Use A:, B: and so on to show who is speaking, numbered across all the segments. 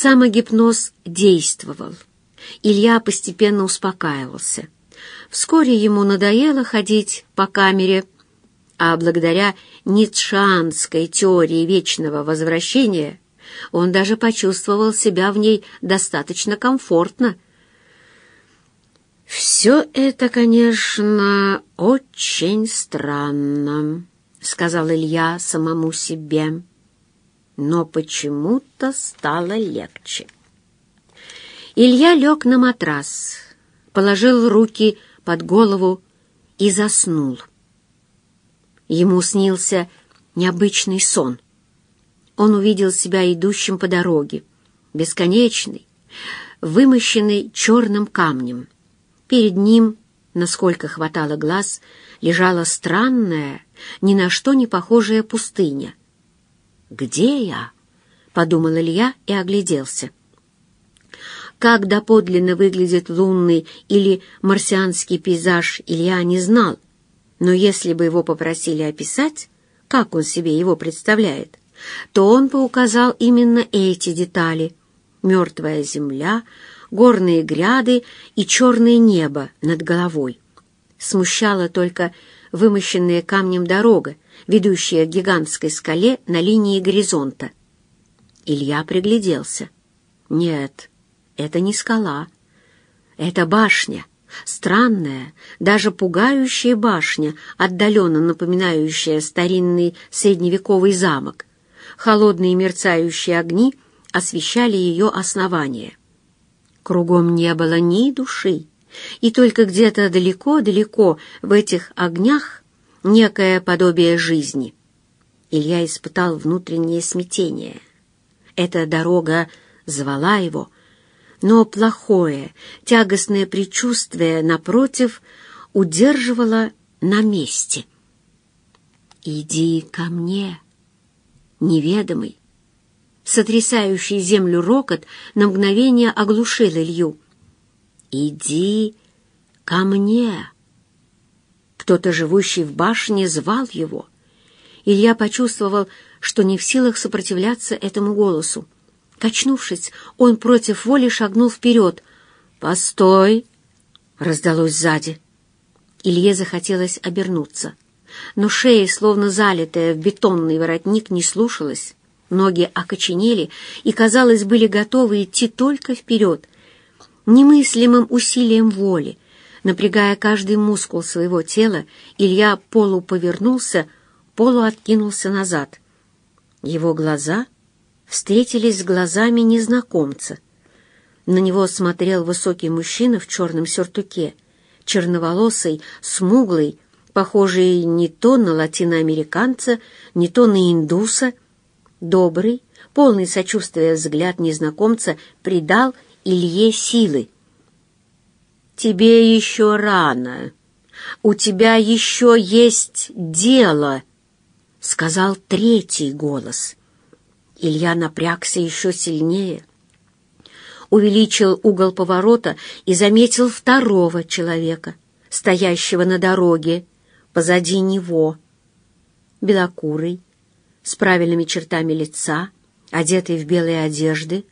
A: Самогипноз действовал. Илья постепенно успокаивался. Вскоре ему надоело ходить по камере, а благодаря ницшанской теории вечного возвращения он даже почувствовал себя в ней достаточно комфортно. «Все это, конечно, очень странно», — сказал Илья самому себе. Но почему-то стало легче. Илья лег на матрас, положил руки под голову и заснул. Ему снился необычный сон. Он увидел себя идущим по дороге, бесконечной, вымощенной черным камнем. Перед ним, насколько хватало глаз, лежала странная, ни на что не похожая пустыня. «Где я?» — подумал Илья и огляделся. Как доподлинно выглядит лунный или марсианский пейзаж, Илья не знал, но если бы его попросили описать, как он себе его представляет, то он бы указал именно эти детали — мертвая земля, горные гряды и черное небо над головой. Смущала только вымощенная камнем дорога, ведущая к гигантской скале на линии горизонта. Илья пригляделся. Нет, это не скала. Это башня, странная, даже пугающая башня, отдаленно напоминающая старинный средневековый замок. Холодные мерцающие огни освещали ее основание. Кругом не было ни души, и только где-то далеко-далеко в этих огнях некое подобие жизни. Илья испытал внутреннее смятение. Эта дорога звала его, но плохое, тягостное предчувствие, напротив, удерживало на месте. «Иди ко мне, неведомый!» Сотрясающий землю рокот на мгновение оглушил Илью. «Иди ко мне!» Кто-то, живущий в башне, звал его. Илья почувствовал, что не в силах сопротивляться этому голосу. Качнувшись, он против воли шагнул вперед. «Постой!» — раздалось сзади. Илье захотелось обернуться. Но шея, словно залитая в бетонный воротник, не слушалась. Ноги окоченели и, казалось, были готовы идти только вперед. Немыслимым усилием воли, напрягая каждый мускул своего тела, Илья полуповернулся, полуоткинулся назад. Его глаза — встретились с глазами незнакомца. На него смотрел высокий мужчина в черном сюртуке, черноволосый, смуглый, похожий не то на латиноамериканца, не то на индуса. Добрый, полный сочувствия взгляд незнакомца придал Илье силы. «Тебе еще рано. У тебя еще есть дело», — сказал третий голос. Илья напрягся еще сильнее, увеличил угол поворота и заметил второго человека, стоящего на дороге, позади него. Белокурый, с правильными чертами лица, одетый в белые одежды,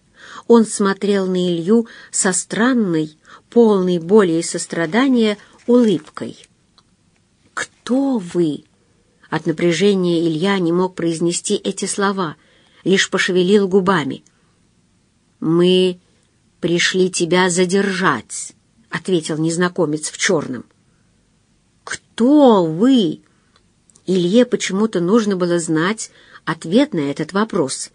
A: он смотрел на Илью со странной, полной боли и сострадания улыбкой. «Кто вы?» От напряжения Илья не мог произнести эти слова — лишь пошевелил губами. «Мы пришли тебя задержать», — ответил незнакомец в черном. «Кто вы?» Илье почему-то нужно было знать ответ на этот вопрос.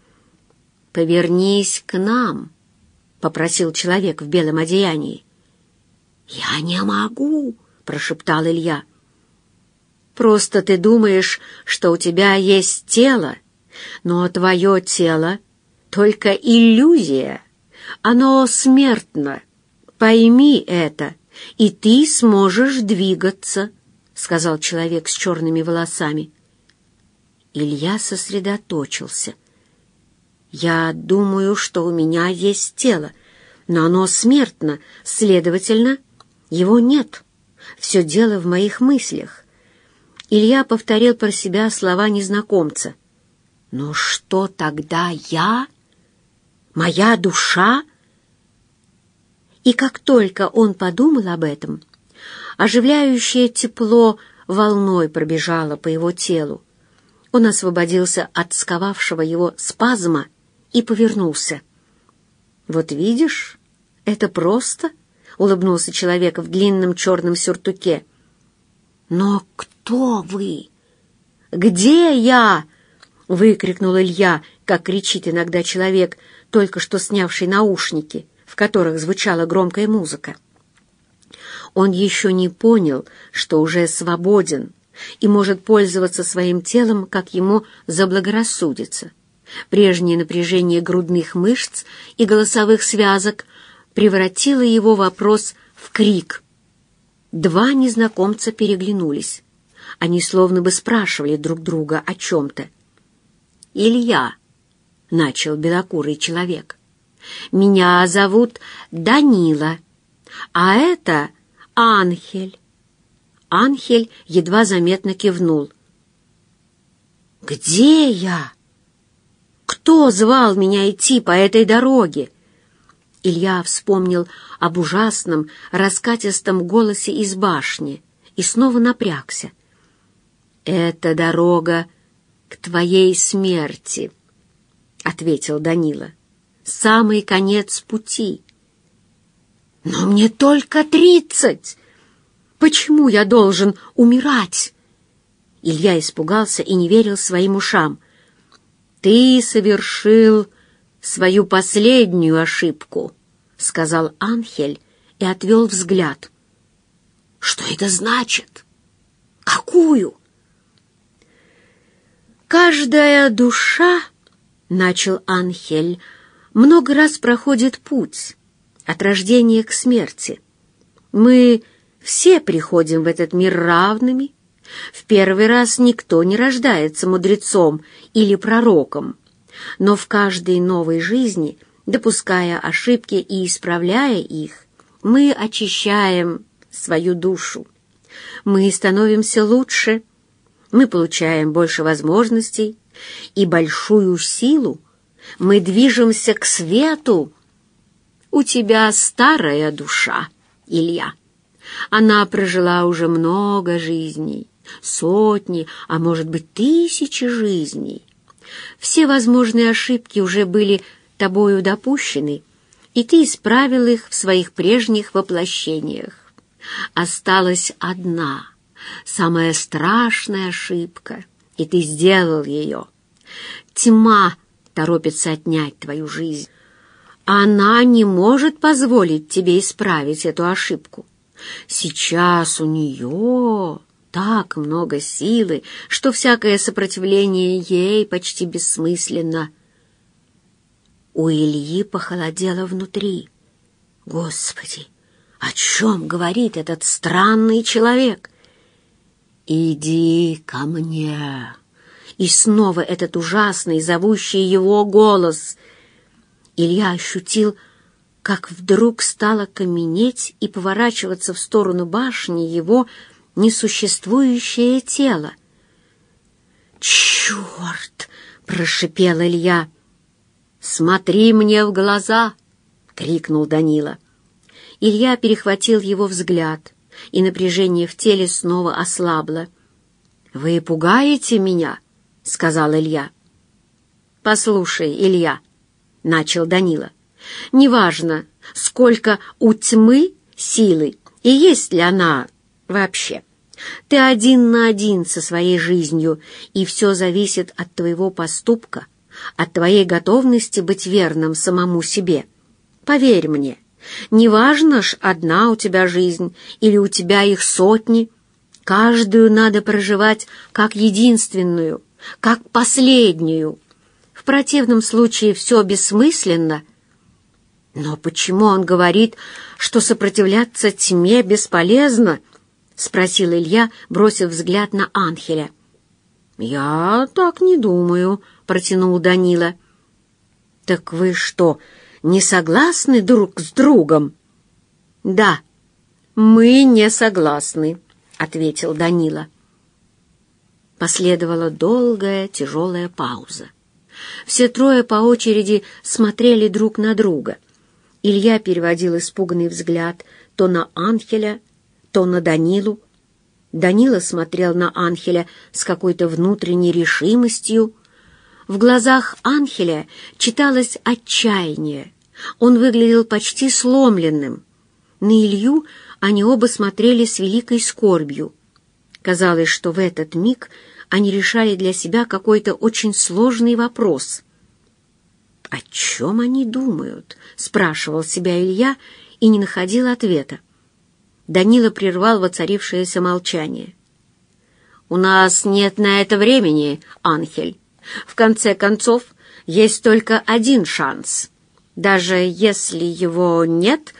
A: «Повернись к нам», — попросил человек в белом одеянии. «Я не могу», — прошептал Илья. «Просто ты думаешь, что у тебя есть тело, но твое тело — только иллюзия. Оно смертно. Пойми это, и ты сможешь двигаться, — сказал человек с черными волосами. Илья сосредоточился. «Я думаю, что у меня есть тело, но оно смертно, следовательно, его нет. Все дело в моих мыслях». Илья повторил про себя слова незнакомца. «Но что тогда я?» Моя душа? И как только он подумал об этом, оживляющее тепло волной пробежало по его телу. Он освободился от сковавшего его спазма и повернулся. «Вот видишь, это просто», — улыбнулся человек в длинном черном сюртуке. «Но кто вы? Где я?» — выкрикнул Илья, как кричит иногда человек, только что снявший наушники, в которых звучала громкая музыка. Он еще не понял, что уже свободен и может пользоваться своим телом, как ему заблагорассудится. Прежнее напряжение грудных мышц и голосовых связок превратило его вопрос в крик. Два незнакомца переглянулись. Они словно бы спрашивали друг друга о чем-то. «Илья», — начал белокурый человек, — «меня зовут Данила, а это Анхель». Анхель едва заметно кивнул. «Где я? Кто звал меня идти по этой дороге?» Илья вспомнил об ужасном, раскатистом голосе из башни и снова напрягся. «Это дорога к твоей смерти», — ответил Данила. «Самый конец пути». «Но мне только тридцать! Почему я должен умирать?» Илья испугался и не верил своим ушам. «Ты совершил свою последнюю ошибку», — сказал Анхель и отвел взгляд. «Что это значит? Какую?» «Каждая душа, — начал Анхель, — много раз проходит путь от рождения к смерти. Мы все приходим в этот мир равными. В первый раз никто не рождается мудрецом или пророком, но в каждой новой жизни, допуская ошибки и исправляя их, мы очищаем свою душу. Мы становимся лучше — мы получаем больше возможностей и большую силу. Мы движемся к свету. У тебя старая душа, Илья. Она прожила уже много жизней, сотни, а может быть тысячи жизней. Все возможные ошибки уже были тобою допущены, и ты исправил их в своих прежних воплощениях. Осталась одна — самая страшная ошибка, и ты сделал ее. Тьма торопится отнять твою жизнь. Она не может позволить тебе исправить эту ошибку. Сейчас у нее так много силы, что всякое сопротивление ей почти бессмысленно. У Ильи похолодело внутри. Господи, о чем говорит этот странный человек? «Иди ко мне!» И снова этот ужасный, зовущий его голос. Илья ощутил, как вдруг стало каменеть и поворачиваться в сторону башни его несуществующее тело. «Черт!» — прошипел Илья. «Смотри мне в глаза!» — крикнул Данила. Илья перехватил его взгляд — и напряжение в теле снова ослабло. «Вы пугаете меня?» — сказал Илья. «Послушай, Илья», — начал Данила, — «неважно, сколько у тьмы силы и есть ли она вообще. Ты один на один со своей жизнью, и все зависит от твоего поступка, от твоей готовности быть верным самому себе. Поверь мне, Неважно ж, одна у тебя жизнь или у тебя их сотни. Каждую надо проживать как единственную, как последнюю. В противном случае все бессмысленно. Но почему он говорит, что сопротивляться тьме бесполезно? — спросил Илья, бросив взгляд на Анхеля. «Я так не думаю», — протянул Данила. «Так вы что, не согласны друг с другом?» «Да, мы не согласны», — ответил Данила. Последовала долгая тяжелая пауза. Все трое по очереди смотрели друг на друга. Илья переводил испуганный взгляд то на Анхеля, то на Данилу. Данила смотрел на Анхеля с какой-то внутренней решимостью. В глазах Анхеля читалось отчаяние. Он выглядел почти сломленным. На Илью они оба смотрели с великой скорбью. Казалось, что в этот миг они решали для себя какой-то очень сложный вопрос. «О чем они думают?» — спрашивал себя Илья и не находил ответа. Данила прервал воцарившееся молчание. «У нас нет на это времени, Анхель. В конце концов, есть только один шанс. Даже если его нет,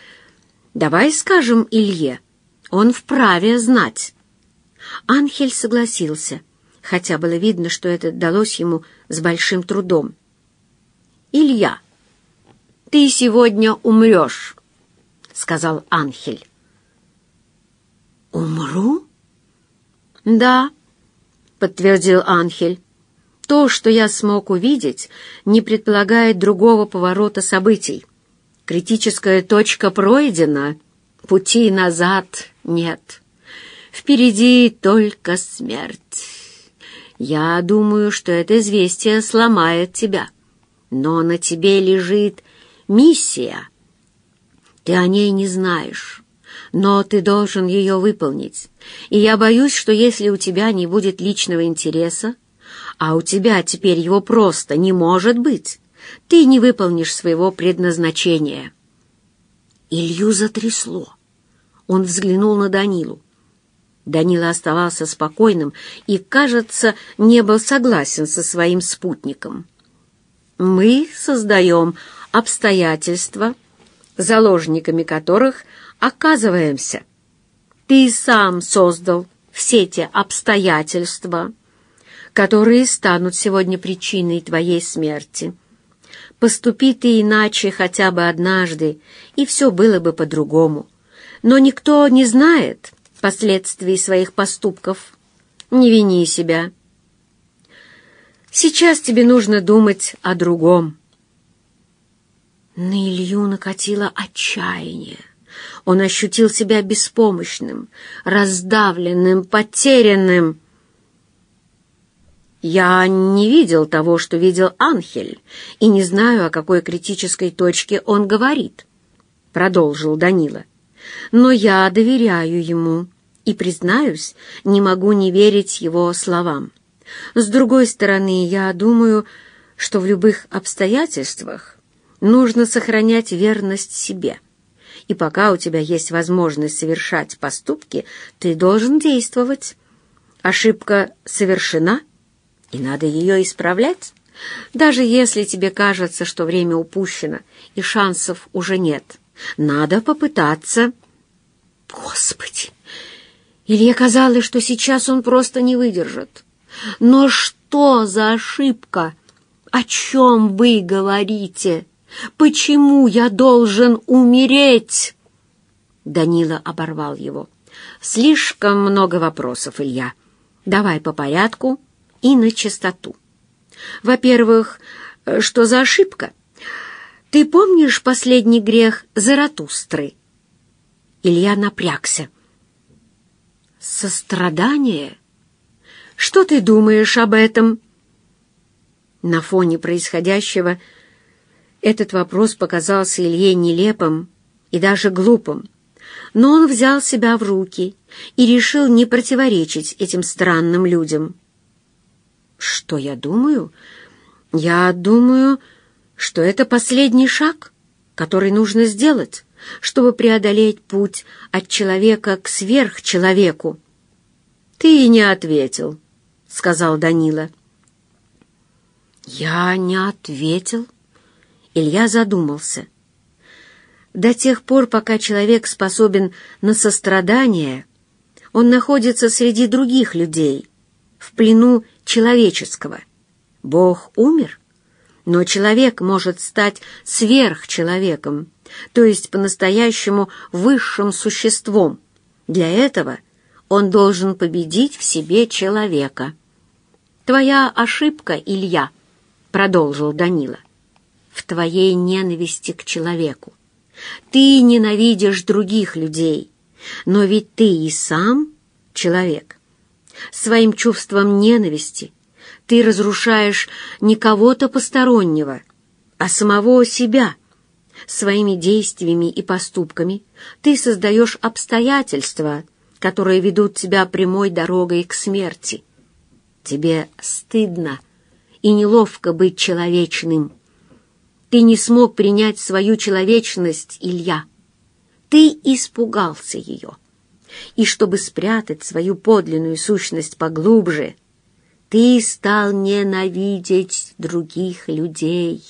A: давай скажем Илье, он вправе знать». Анхель согласился — хотя было видно, что это далось ему с большим трудом. «Илья, ты сегодня умрешь», — сказал Анхель. «Умру?» «Да», — подтвердил Анхель. «То, что я смог увидеть, не предполагает другого поворота событий. Критическая точка пройдена, пути назад нет. Впереди только смерть». Я думаю, что это известие сломает тебя. Но на тебе лежит миссия. Ты о ней не знаешь, но ты должен ее выполнить. И я боюсь, что если у тебя не будет личного интереса, а у тебя теперь его просто не может быть, ты не выполнишь своего предназначения. Илью затрясло. Он взглянул на Данилу. Данила оставался спокойным и, кажется, не был согласен со своим спутником. «Мы создаем обстоятельства, заложниками которых оказываемся. Ты сам создал все те обстоятельства, которые станут сегодня причиной твоей смерти. Поступи ты иначе хотя бы однажды, и все было бы по-другому. Но никто не знает, последствий своих поступков. Не вини себя. Сейчас тебе нужно думать о другом. На Илью накатило отчаяние. Он ощутил себя беспомощным, раздавленным, потерянным. «Я не видел того, что видел Анхель, и не знаю, о какой критической точке он говорит», — продолжил Данила. «Но я доверяю ему и, признаюсь, не могу не верить его словам. С другой стороны, я думаю, что в любых обстоятельствах нужно сохранять верность себе. И пока у тебя есть возможность совершать поступки, ты должен действовать. Ошибка совершена, и надо ее исправлять. Даже если тебе кажется, что время упущено и шансов уже нет, надо попытаться. Господи! Илье казалось, что сейчас он просто не выдержит. «Но что за ошибка? О чем вы говорите? Почему я должен умереть?» Данила оборвал его. «Слишком много вопросов, Илья. Давай по порядку и на чистоту. Во-первых, что за ошибка? Ты помнишь последний грех Заратустры?» Илья напрягся. Сострадание? Что ты думаешь об этом? На фоне происходящего этот вопрос показался Илье нелепым и даже глупым, но он взял себя в руки и решил не противоречить этим странным людям. Что я думаю? Я думаю, что это последний шаг, который нужно сделать чтобы преодолеть путь от человека к сверхчеловеку. «Ты не ответил», — сказал Данила. «Я не ответил?» Илья задумался. До тех пор, пока человек способен на сострадание, он находится среди других людей, в плену человеческого. Бог умер, но человек может стать сверхчеловеком, то есть по-настоящему высшим существом. Для этого он должен победить в себе человека. Твоя ошибка, Илья, продолжил Данила, в твоей ненависти к человеку. Ты ненавидишь других людей, но ведь ты и сам человек. Своим чувством ненависти ты разрушаешь не кого-то постороннего, а самого себя. Своими действиями и поступками ты создаешь обстоятельства, которые ведут тебя прямой дорогой к смерти. Тебе стыдно и неловко быть человечным. Ты не смог принять свою человечность, Илья. Ты испугался ее. И чтобы спрятать свою подлинную сущность поглубже, ты стал ненавидеть других людей.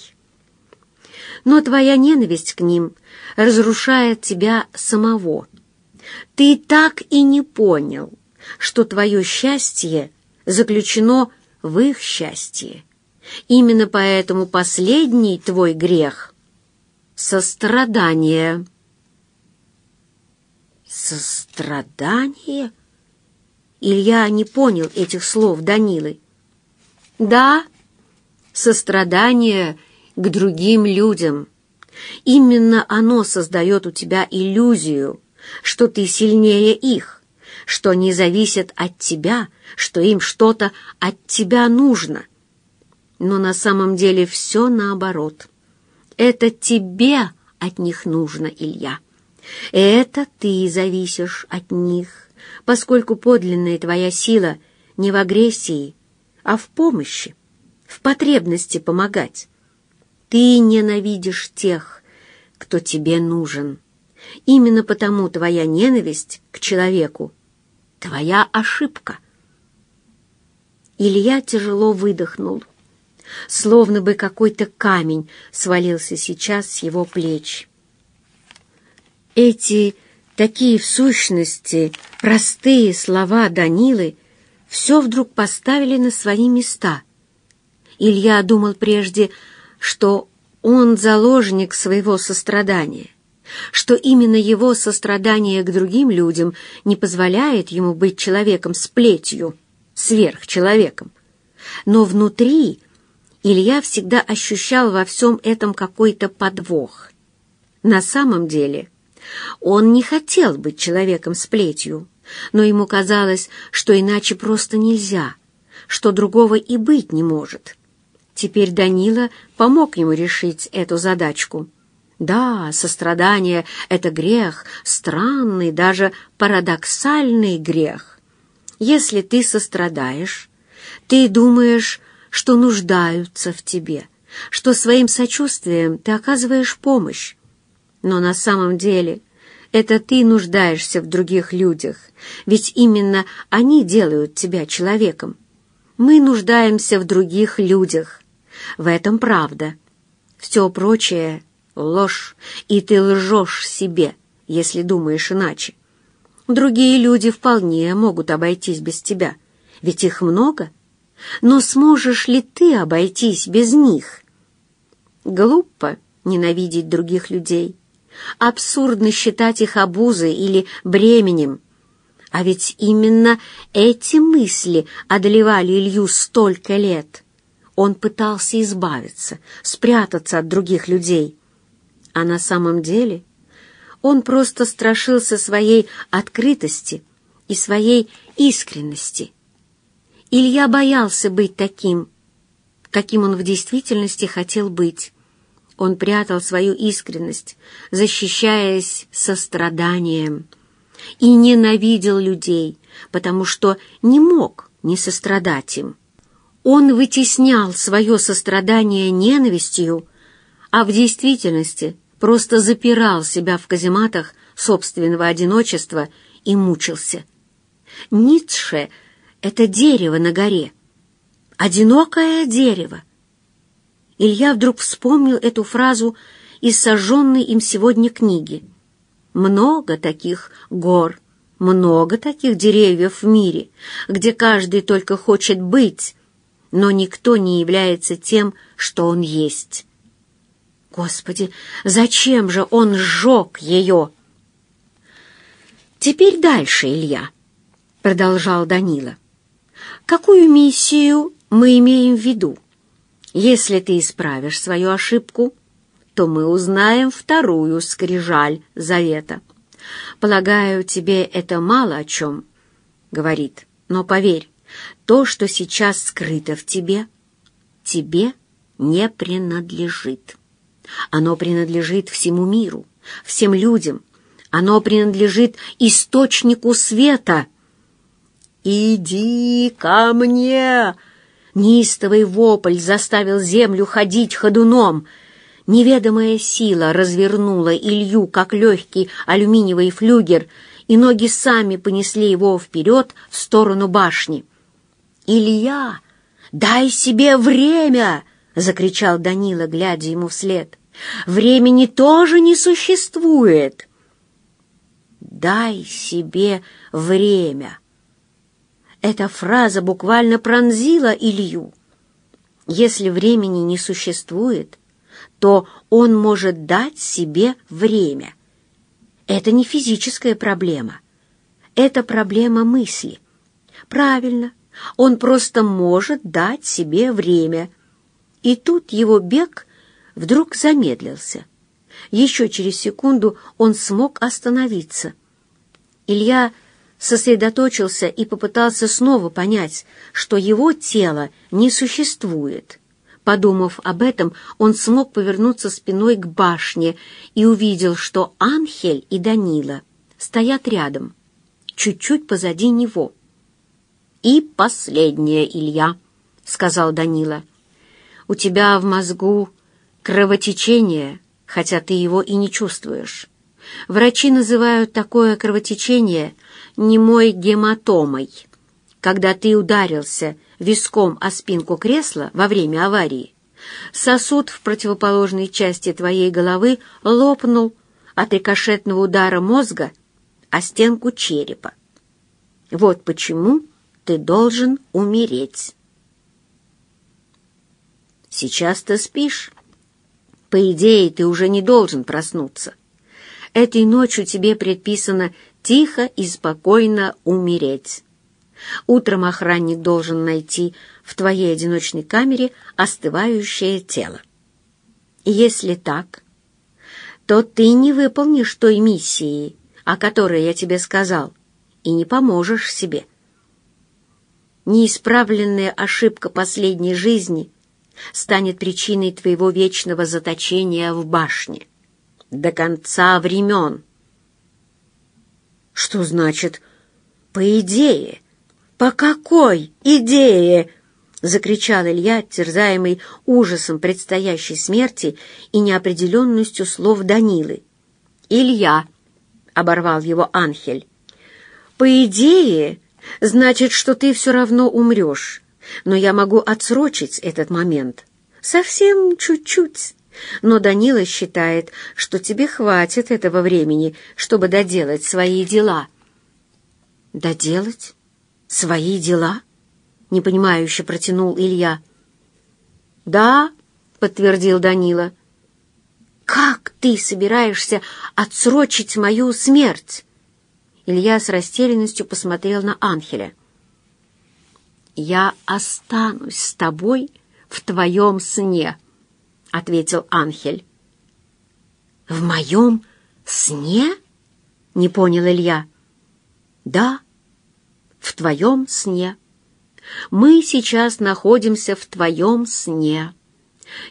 A: Но твоя ненависть к ним разрушает тебя самого. Ты так и не понял, что твое счастье заключено в их счастье. Именно поэтому последний твой грех — сострадание. Сострадание? Илья не понял этих слов Данилы. Да, сострадание к другим людям. Именно оно создает у тебя иллюзию, что ты сильнее их, что они зависят от тебя, что им что-то от тебя нужно. Но на самом деле все наоборот. Это тебе от них нужно, Илья. Это ты зависишь от них, поскольку подлинная твоя сила не в агрессии, а в помощи, в потребности помогать. Ты ненавидишь тех, кто тебе нужен. Именно потому твоя ненависть к человеку — твоя ошибка. Илья тяжело выдохнул, словно бы какой-то камень свалился сейчас с его плеч. Эти такие в сущности простые слова Данилы все вдруг поставили на свои места. Илья думал прежде, что он заложник своего сострадания, что именно его сострадание к другим людям не позволяет ему быть человеком с плетью, сверхчеловеком. Но внутри Илья всегда ощущал во всем этом какой-то подвох. На самом деле он не хотел быть человеком с плетью, но ему казалось, что иначе просто нельзя, что другого и быть не может. Теперь Данила помог ему решить эту задачку. Да, сострадание — это грех, странный, даже парадоксальный грех. Если ты сострадаешь, ты думаешь, что нуждаются в тебе, что своим сочувствием ты оказываешь помощь. Но на самом деле это ты нуждаешься в других людях, ведь именно они делают тебя человеком. Мы нуждаемся в других людях. В этом правда. Все прочее — ложь, и ты лжешь себе, если думаешь иначе. Другие люди вполне могут обойтись без тебя, ведь их много. Но сможешь ли ты обойтись без них? Глупо ненавидеть других людей. Абсурдно считать их обузой или бременем. А ведь именно эти мысли одолевали Илью столько лет. Он пытался избавиться, спрятаться от других людей. А на самом деле он просто страшился своей открытости и своей искренности. Илья боялся быть таким, каким он в действительности хотел быть. Он прятал свою искренность, защищаясь состраданием, и ненавидел людей, потому что не мог не сострадать им. Он вытеснял свое сострадание ненавистью, а в действительности просто запирал себя в казематах собственного одиночества и мучился. Ницше — это дерево на горе, одинокое дерево, Илья вдруг вспомнил эту фразу из сожженной им сегодня книги. Много таких гор, много таких деревьев в мире, где каждый только хочет быть, но никто не является тем, что он есть. Господи, зачем же он сжег ее? Теперь дальше, Илья, — продолжал Данила. Какую миссию мы имеем в виду? Если ты исправишь свою ошибку, то мы узнаем вторую скрижаль завета. Полагаю, тебе это мало о чем, — говорит, но поверь, то, что сейчас скрыто в тебе, тебе не принадлежит. Оно принадлежит всему миру, всем людям. Оно принадлежит источнику света. «Иди ко мне!» Неистовый вопль заставил землю ходить ходуном. Неведомая сила развернула Илью, как легкий алюминиевый флюгер, и ноги сами понесли его вперед в сторону башни. «Илья, дай себе время!» — закричал Данила, глядя ему вслед. «Времени тоже не существует!» «Дай себе время!» Эта фраза буквально пронзила Илью. Если времени не существует, то он может дать себе время. Это не физическая проблема. Это проблема мысли. Правильно, он просто может дать себе время. И тут его бег вдруг замедлился. Еще через секунду он смог остановиться. Илья сосредоточился и попытался снова понять, что его тело не существует. Подумав об этом, он смог повернуться спиной к башне и увидел, что Анхель и Данила стоят рядом, чуть-чуть позади него. «И последнее, Илья», — сказал Данила. «У тебя в мозгу кровотечение, хотя ты его и не чувствуешь. Врачи называют такое кровотечение немой гематомой. Когда ты ударился виском о спинку кресла во время аварии, сосуд в противоположной части твоей головы лопнул от рикошетного удара мозга о стенку черепа. Вот почему ты должен умереть. Сейчас ты спишь. По идее, ты уже не должен проснуться. Этой ночью тебе предписано тихо и спокойно умереть. Утром охранник должен найти в твоей одиночной камере остывающее тело. Если так, то ты не выполнишь той миссии, о которой я тебе сказал, и не поможешь себе. Неисправленная ошибка последней жизни станет причиной твоего вечного заточения в башне до конца времен. Что значит «по идее»? По какой идее? Закричал Илья, терзаемый ужасом предстоящей смерти и неопределенностью слов Данилы. «Илья!» — оборвал его Анхель. «По идее, значит, что ты все равно умрешь, но я могу отсрочить этот момент. Совсем чуть-чуть». Но Данила считает, что тебе хватит этого времени, чтобы доделать свои дела. Доделать? Свои дела? Непонимающе протянул Илья. Да, подтвердил Данила. Как ты собираешься отсрочить мою смерть? Илья с растерянностью посмотрел на Анхеля. «Я останусь с тобой в твоем сне», — ответил Анхель. «В моем сне?» — не понял Илья. «Да, в твоем сне. Мы сейчас находимся в твоем сне.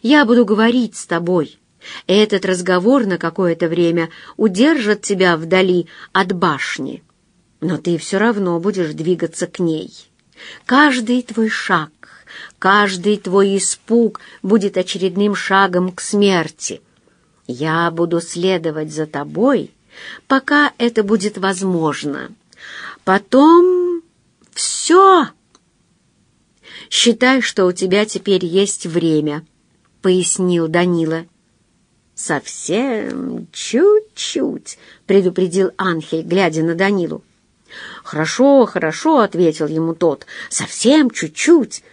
A: Я буду говорить с тобой. Этот разговор на какое-то время удержит тебя вдали от башни, но ты все равно будешь двигаться к ней. Каждый твой шаг Каждый твой испуг будет очередным шагом к смерти. Я буду следовать за тобой, пока это будет возможно. Потом все. Считай, что у тебя теперь есть время, — пояснил Данила. «Совсем чуть-чуть», — предупредил Анхель, глядя на Данилу. «Хорошо, хорошо», — ответил ему тот, — «совсем чуть-чуть.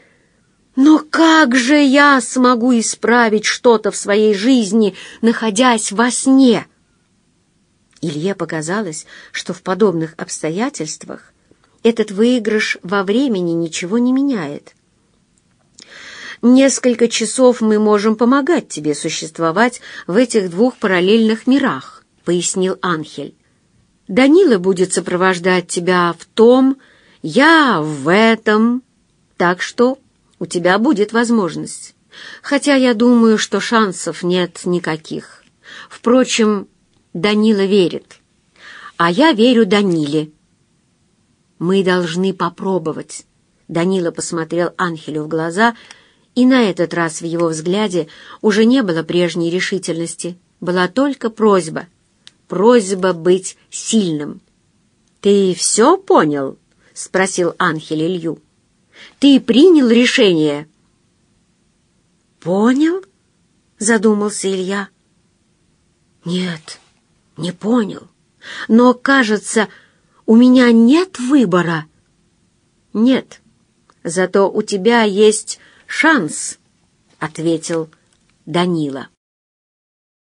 A: Но как же я смогу исправить что-то в своей жизни, находясь во сне? Илье показалось, что в подобных обстоятельствах этот выигрыш во времени ничего не меняет. несколько часов мы можем помогать тебе существовать в этих двух параллельных мирах», — пояснил Анхель. «Данила будет сопровождать тебя в том, я в этом, так что у тебя будет возможность. Хотя я думаю, что шансов нет никаких. Впрочем, Данила верит, а я верю Даниле». «Мы должны попробовать». Данила посмотрел Анхелю в глаза, и на этот раз в его взгляде уже не было прежней решительности, была только просьба. Просьба быть сильным. «Ты все понял?» — спросил Анхель Илью. «Ты принял решение?» «Понял?» — задумался Илья. «Нет, не понял. Но, кажется, у меня нет выбора». «Нет», Зато у тебя есть шанс, — ответил Данила.